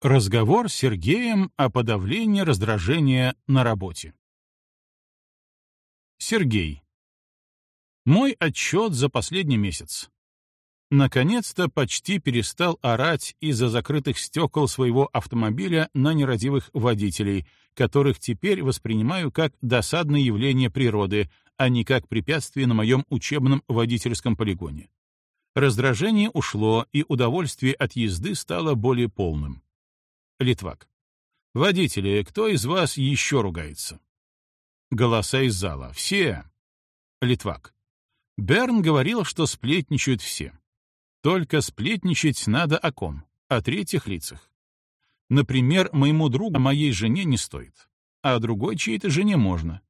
Разговор с Сергеем о подавлении раздражения на работе. Сергей. Мой отчет за последний месяц. Наконец-то почти перестал орать из-за закрытых стекол своего автомобиля на нерадивых водителей, которых теперь воспринимаю как досадное явление природы, а не как препятствие на моем учебном водительском полигоне. Раздражение ушло, и удовольствие от езды стало более полным. Литвак. Водители, кто из вас еще ругается? Голоса из зала. Все. Литвак. Берн говорил, что сплетничают все. Только сплетничать надо о ком? О третьих лицах. Например, моему другу моей жене не стоит, а другой чьей-то жене можно.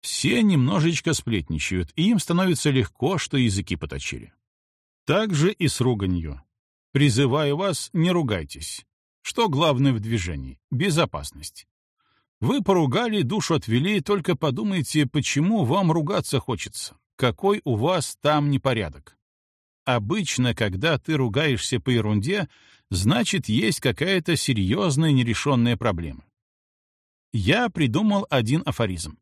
Все немножечко сплетничают, и им становится легко, что языки поточили. Так же и с руганью. Призываю вас, не ругайтесь. Что главное в движении? Безопасность. Вы поругали, душу отвели, только подумайте, почему вам ругаться хочется. Какой у вас там непорядок? Обычно, когда ты ругаешься по ерунде, значит, есть какая-то серьезная нерешенная проблема. Я придумал один афоризм.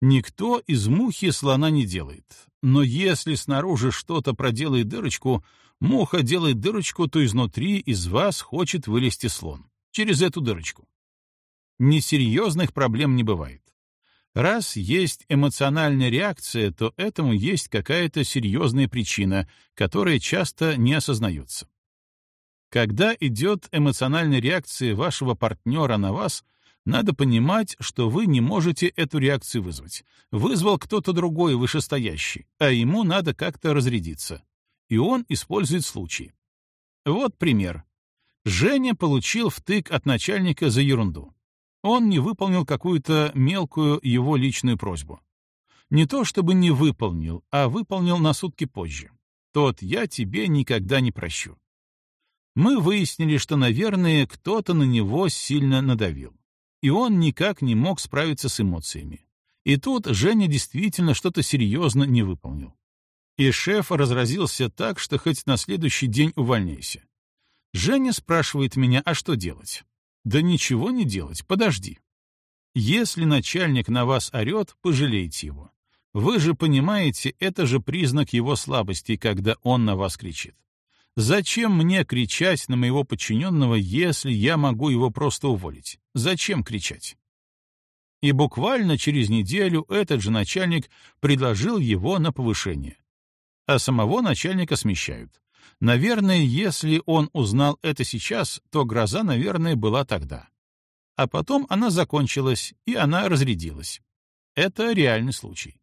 Никто из мухи слона не делает, но если снаружи что-то проделает дырочку, Муха делает дырочку, то изнутри из вас хочет вылезти слон. Через эту дырочку. Несерьезных проблем не бывает. Раз есть эмоциональная реакция, то этому есть какая-то серьезная причина, которая часто не осознается. Когда идет эмоциональная реакция вашего партнера на вас, надо понимать, что вы не можете эту реакцию вызвать. Вызвал кто-то другой вышестоящий, а ему надо как-то разрядиться и он использует случай. Вот пример. Женя получил втык от начальника за ерунду. Он не выполнил какую-то мелкую его личную просьбу. Не то чтобы не выполнил, а выполнил на сутки позже. Тот я тебе никогда не прощу. Мы выяснили, что, наверное, кто-то на него сильно надавил. И он никак не мог справиться с эмоциями. И тут Женя действительно что-то серьезно не выполнил. И шеф разразился так, что хоть на следующий день увольняйся. Женя спрашивает меня, а что делать? Да ничего не делать, подожди. Если начальник на вас орет, пожалейте его. Вы же понимаете, это же признак его слабости, когда он на вас кричит. Зачем мне кричать на моего подчиненного, если я могу его просто уволить? Зачем кричать? И буквально через неделю этот же начальник предложил его на повышение а самого начальника смещают. Наверное, если он узнал это сейчас, то гроза, наверное, была тогда. А потом она закончилась, и она разрядилась. Это реальный случай.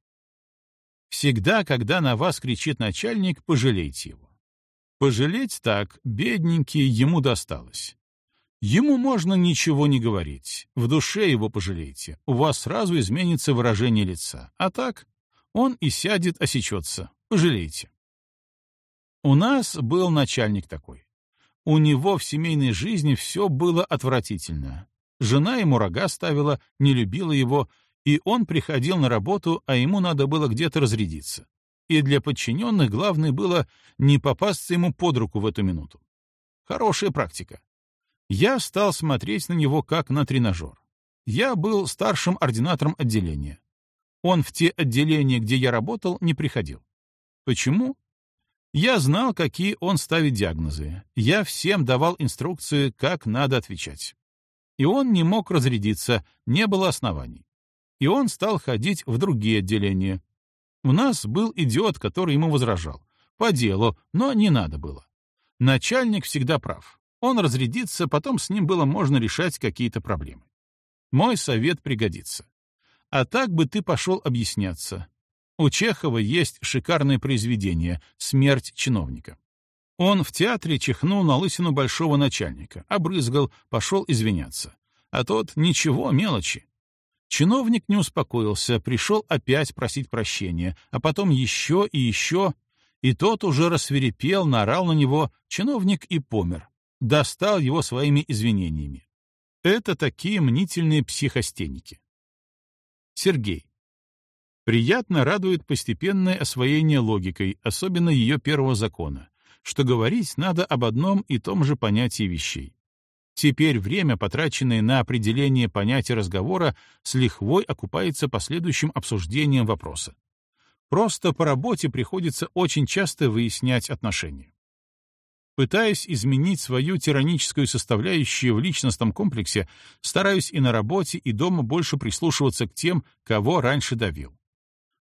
Всегда, когда на вас кричит начальник, пожалейте его. Пожалеть так, бедненький, ему досталось. Ему можно ничего не говорить, в душе его пожалейте, у вас сразу изменится выражение лица. А так, он и сядет, осечется, Пожалейте. У нас был начальник такой. У него в семейной жизни все было отвратительно. Жена ему рога ставила, не любила его, и он приходил на работу, а ему надо было где-то разрядиться. И для подчиненных главное было не попасться ему под руку в эту минуту. Хорошая практика. Я стал смотреть на него как на тренажер. Я был старшим ординатором отделения. Он в те отделения, где я работал, не приходил. Почему? Я знал, какие он ставит диагнозы. Я всем давал инструкции, как надо отвечать. И он не мог разрядиться, не было оснований. И он стал ходить в другие отделения. У нас был идиот, который ему возражал. По делу, но не надо было. Начальник всегда прав. Он разрядится, потом с ним было можно решать какие-то проблемы. Мой совет пригодится. А так бы ты пошел объясняться. У Чехова есть шикарное произведение «Смерть чиновника». Он в театре чихнул на лысину большого начальника, обрызгал, пошел извиняться. А тот — ничего, мелочи. Чиновник не успокоился, пришел опять просить прощения, а потом еще и еще, и тот уже рассверепел, наорал на него, чиновник и помер, достал его своими извинениями. Это такие мнительные психостеники. Сергей. Приятно радует постепенное освоение логикой, особенно ее первого закона, что говорить надо об одном и том же понятии вещей. Теперь время, потраченное на определение понятия разговора, с лихвой окупается последующим обсуждением вопроса. Просто по работе приходится очень часто выяснять отношения. Пытаясь изменить свою тираническую составляющую в личностном комплексе, стараюсь и на работе, и дома больше прислушиваться к тем, кого раньше давил.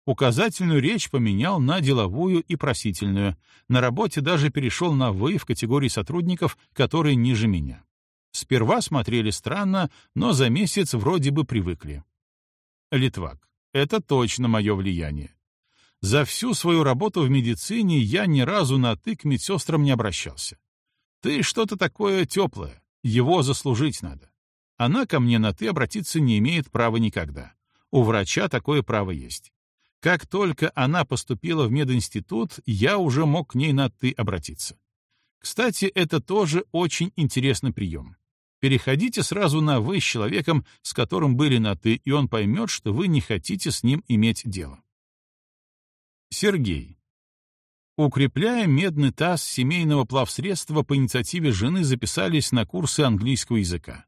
Указательную речь поменял на деловую и просительную. На работе даже перешел на «вы» в категории сотрудников, которые ниже меня. Сперва смотрели странно, но за месяц вроде бы привыкли. Литвак. Это точно мое влияние. За всю свою работу в медицине я ни разу на «ты» к медсестрам не обращался. Ты что-то такое теплое, его заслужить надо. Она ко мне на «ты» обратиться не имеет права никогда. У врача такое право есть. Как только она поступила в мединститут, я уже мог к ней на «ты» обратиться. Кстати, это тоже очень интересный прием. Переходите сразу на «вы» с человеком, с которым были на «ты», и он поймет, что вы не хотите с ним иметь дело. Сергей. Укрепляя медный таз семейного плавсредства, по инициативе жены записались на курсы английского языка.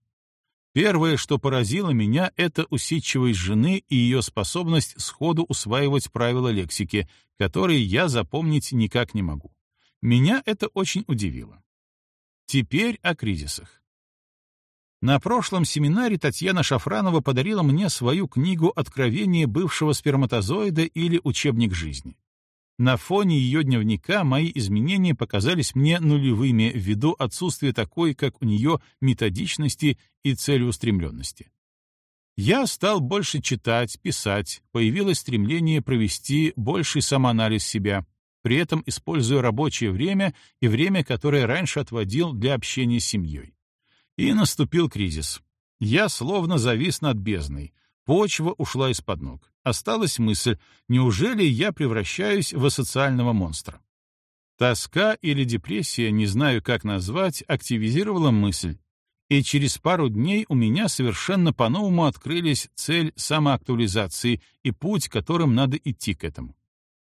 Первое, что поразило меня, это усидчивость жены и ее способность сходу усваивать правила лексики, которые я запомнить никак не могу. Меня это очень удивило. Теперь о кризисах. На прошлом семинаре Татьяна Шафранова подарила мне свою книгу «Откровение бывшего сперматозоида» или «Учебник жизни». На фоне ее дневника мои изменения показались мне нулевыми ввиду отсутствия такой, как у нее, методичности и целеустремленности. Я стал больше читать, писать, появилось стремление провести больший самоанализ себя, при этом используя рабочее время и время, которое раньше отводил для общения с семьей. И наступил кризис. Я словно завис над бездной. Почва ушла из-под ног. Осталась мысль, неужели я превращаюсь в асоциального монстра? Тоска или депрессия, не знаю, как назвать, активизировала мысль. И через пару дней у меня совершенно по-новому открылись цель самоактуализации и путь, которым надо идти к этому.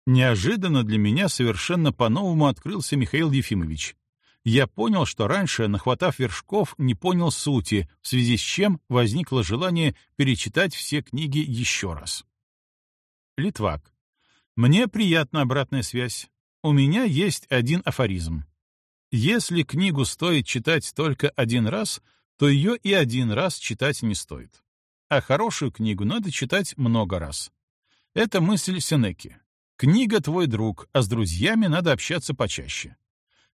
Неожиданно для меня совершенно по-новому открылся Михаил Ефимович, я понял, что раньше, нахватав вершков, не понял сути, в связи с чем возникло желание перечитать все книги еще раз. Литвак. Мне приятна обратная связь. У меня есть один афоризм. Если книгу стоит читать только один раз, то ее и один раз читать не стоит. А хорошую книгу надо читать много раз. Это мысль Сенеки. Книга — твой друг, а с друзьями надо общаться почаще.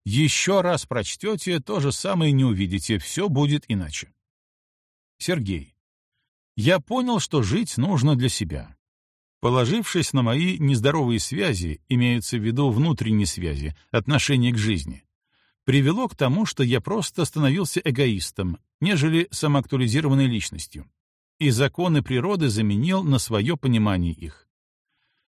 Еще раз прочтете, то же самое не увидите, все будет иначе. Сергей. Я понял, что жить нужно для себя. Положившись на мои нездоровые связи, имеются в виду внутренние связи, отношение к жизни, привело к тому, что я просто становился эгоистом, нежели самоактуализированной личностью, и законы природы заменил на свое понимание их.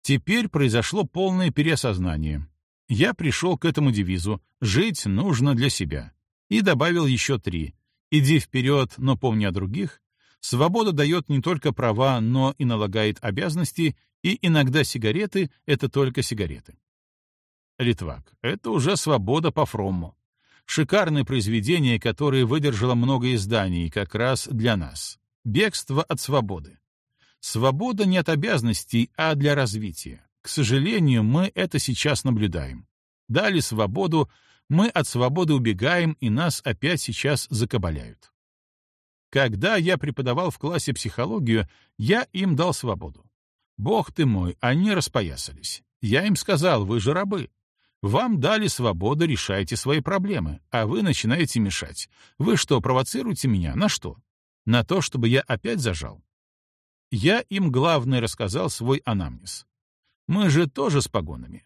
Теперь произошло полное переосознание, я пришел к этому девизу «Жить нужно для себя» и добавил еще три «Иди вперед, но помни о других», «Свобода дает не только права, но и налагает обязанности», и иногда сигареты — это только сигареты. Литвак. Это уже свобода по Фромму. Шикарное произведение, которое выдержало много изданий, как раз для нас. Бегство от свободы. Свобода не от обязанностей, а для развития. К сожалению, мы это сейчас наблюдаем. Дали свободу, мы от свободы убегаем, и нас опять сейчас закабаляют. Когда я преподавал в классе психологию, я им дал свободу. Бог ты мой, они распоясались. Я им сказал, вы же рабы. Вам дали свободу, решайте свои проблемы, а вы начинаете мешать. Вы что, провоцируете меня? На что? На то, чтобы я опять зажал? Я им главное рассказал свой анамнез. Мы же тоже с погонами.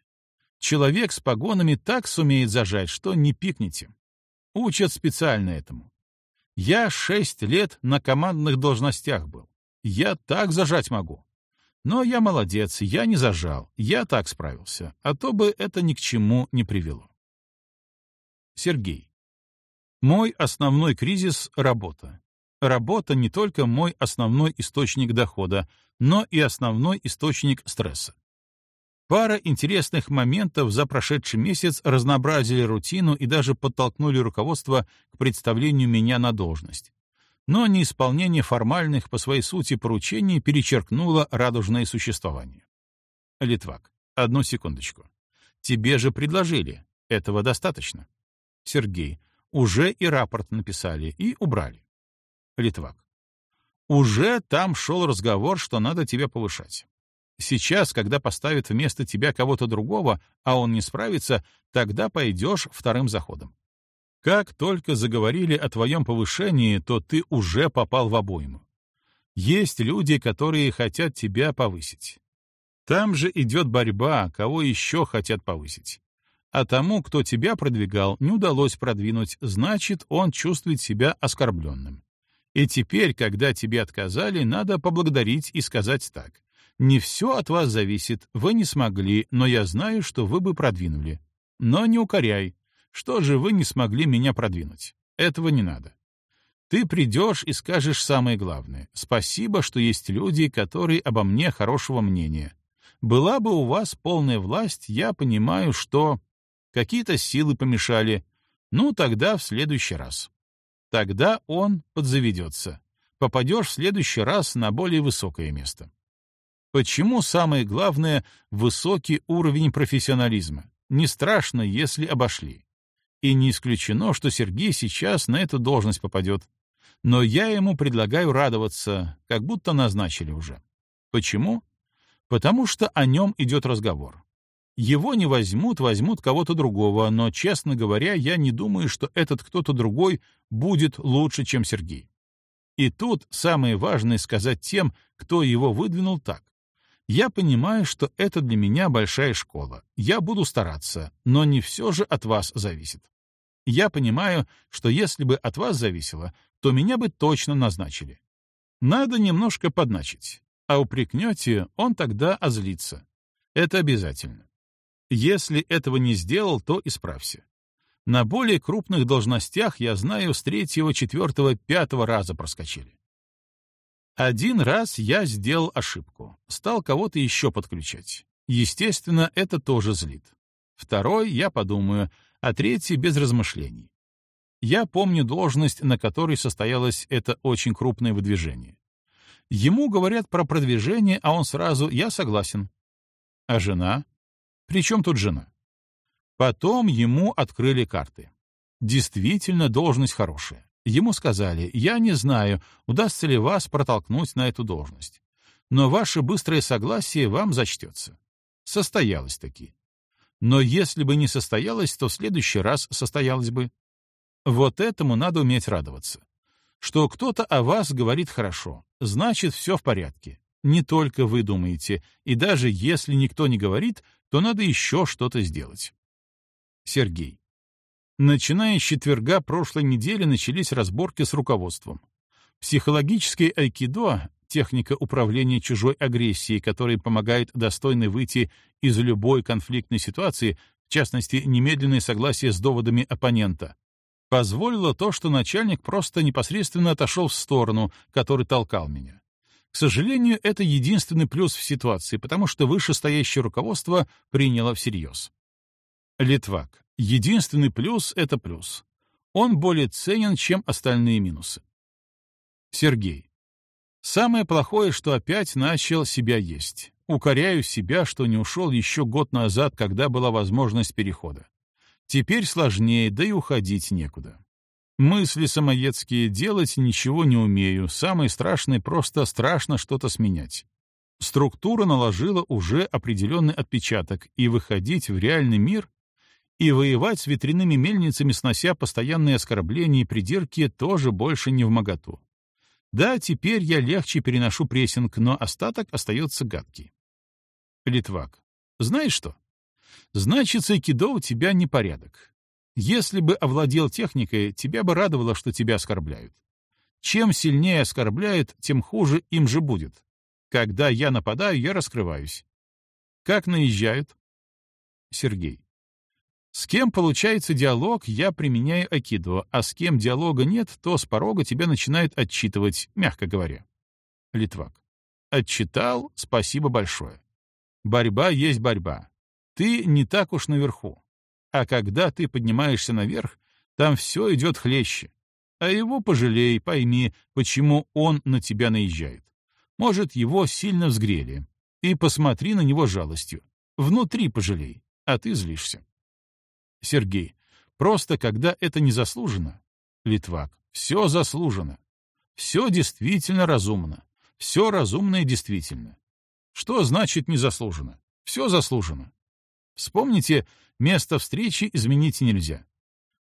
Человек с погонами так сумеет зажать, что не пикните. Учат специально этому. Я шесть лет на командных должностях был. Я так зажать могу. Но я молодец, я не зажал, я так справился, а то бы это ни к чему не привело. Сергей. Мой основной кризис — работа. Работа не только мой основной источник дохода, но и основной источник стресса. Пара интересных моментов за прошедший месяц разнообразили рутину и даже подтолкнули руководство к представлению меня на должность. Но неисполнение формальных по своей сути поручений перечеркнуло радужное существование. Литвак, одну секундочку. Тебе же предложили. Этого достаточно. Сергей, уже и рапорт написали, и убрали. Литвак. Уже там шел разговор, что надо тебя повышать. Сейчас, когда поставят вместо тебя кого-то другого, а он не справится, тогда пойдешь вторым заходом. Как только заговорили о твоем повышении, то ты уже попал в обойму. Есть люди, которые хотят тебя повысить. Там же идет борьба, кого еще хотят повысить. А тому, кто тебя продвигал, не удалось продвинуть, значит, он чувствует себя оскорбленным. И теперь, когда тебе отказали, надо поблагодарить и сказать так. Не все от вас зависит, вы не смогли, но я знаю, что вы бы продвинули. Но не укоряй. Что же вы не смогли меня продвинуть? Этого не надо. Ты придешь и скажешь самое главное. Спасибо, что есть люди, которые обо мне хорошего мнения. Была бы у вас полная власть, я понимаю, что... Какие-то силы помешали. Ну, тогда в следующий раз. Тогда он подзаведется. Попадешь в следующий раз на более высокое место. Почему самое главное — высокий уровень профессионализма? Не страшно, если обошли. И не исключено, что Сергей сейчас на эту должность попадет. Но я ему предлагаю радоваться, как будто назначили уже. Почему? Потому что о нем идет разговор. Его не возьмут, возьмут кого-то другого, но, честно говоря, я не думаю, что этот кто-то другой будет лучше, чем Сергей. И тут самое важное сказать тем, кто его выдвинул так. Я понимаю, что это для меня большая школа. Я буду стараться, но не все же от вас зависит. Я понимаю, что если бы от вас зависело, то меня бы точно назначили. Надо немножко подначить. А упрекнете, он тогда озлится. Это обязательно. Если этого не сделал, то исправься. На более крупных должностях, я знаю, с третьего, четвертого, пятого раза проскочили. Один раз я сделал ошибку, стал кого-то еще подключать. Естественно, это тоже злит. Второй я подумаю, а третий без размышлений. Я помню должность, на которой состоялось это очень крупное выдвижение. Ему говорят про продвижение, а он сразу «я согласен». А жена? При чем тут жена? Потом ему открыли карты. Действительно, должность хорошая. Ему сказали, я не знаю, удастся ли вас протолкнуть на эту должность. Но ваше быстрое согласие вам зачтется. Состоялось таки. Но если бы не состоялось, то в следующий раз состоялось бы. Вот этому надо уметь радоваться. Что кто-то о вас говорит хорошо, значит, все в порядке. Не только вы думаете, и даже если никто не говорит, то надо еще что-то сделать. Сергей. Начиная с четверга прошлой недели начались разборки с руководством. Психологический айкидо — техника управления чужой агрессией, которая помогает достойно выйти из любой конфликтной ситуации, в частности, немедленное согласие с доводами оппонента, позволило то, что начальник просто непосредственно отошел в сторону, который толкал меня. К сожалению, это единственный плюс в ситуации, потому что вышестоящее руководство приняло всерьез. Литвак. Единственный плюс — это плюс. Он более ценен, чем остальные минусы. Сергей. Самое плохое, что опять начал себя есть. Укоряю себя, что не ушел еще год назад, когда была возможность перехода. Теперь сложнее, да и уходить некуда. Мысли самоедские, делать ничего не умею. Самое страшное — просто страшно что-то сменять. Структура наложила уже определенный отпечаток, и выходить в реальный мир и воевать с ветряными мельницами, снося постоянные оскорбления и придирки, тоже больше не в моготу. Да, теперь я легче переношу прессинг, но остаток остается гадкий. Литвак. Знаешь что? Значит, айкидо у тебя непорядок. Если бы овладел техникой, тебя бы радовало, что тебя оскорбляют. Чем сильнее оскорбляют, тем хуже им же будет. Когда я нападаю, я раскрываюсь. Как наезжают? Сергей. С кем получается диалог, я применяю акидо, а с кем диалога нет, то с порога тебя начинают отчитывать, мягко говоря. Литвак. Отчитал, спасибо большое. Борьба есть борьба. Ты не так уж наверху. А когда ты поднимаешься наверх, там все идет хлеще. А его пожалей, пойми, почему он на тебя наезжает. Может, его сильно взгрели. И посмотри на него жалостью. Внутри пожалей, а ты злишься. Сергей. Просто когда это не заслужено. Литвак. Все заслужено. Все действительно разумно. Все разумно и действительно. Что значит незаслуженно? Все заслужено. Вспомните, место встречи изменить нельзя.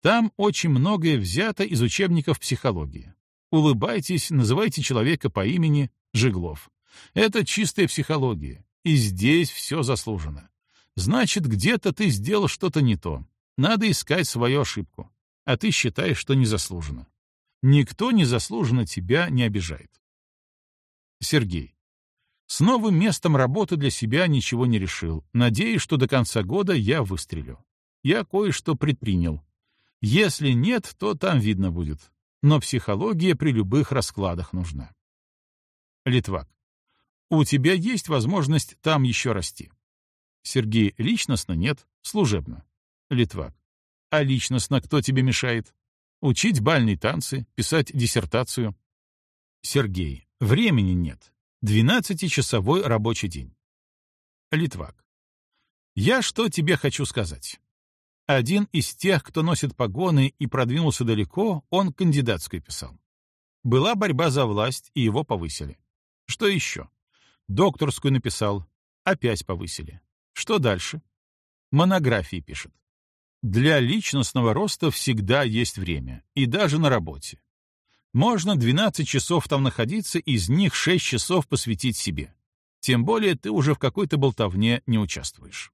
Там очень многое взято из учебников психологии. Улыбайтесь, называйте человека по имени Жиглов. Это чистая психология, и здесь все заслужено. Значит, где-то ты сделал что-то не то. Надо искать свою ошибку. А ты считаешь, что незаслуженно. Никто незаслуженно тебя не обижает. Сергей. С новым местом работы для себя ничего не решил. Надеюсь, что до конца года я выстрелю. Я кое-что предпринял. Если нет, то там видно будет. Но психология при любых раскладах нужна. Литвак. У тебя есть возможность там еще расти. Сергей. Личностно нет, служебно. Литвак. А личностно кто тебе мешает? Учить бальные танцы, писать диссертацию. Сергей. Времени нет. Двенадцатичасовой рабочий день. Литвак. Я что тебе хочу сказать. Один из тех, кто носит погоны и продвинулся далеко, он кандидатскую писал. Была борьба за власть, и его повысили. Что еще? Докторскую написал. Опять повысили. Что дальше? Монографии пишет. Для личностного роста всегда есть время, и даже на работе. Можно 12 часов там находиться, из них 6 часов посвятить себе. Тем более ты уже в какой-то болтовне не участвуешь.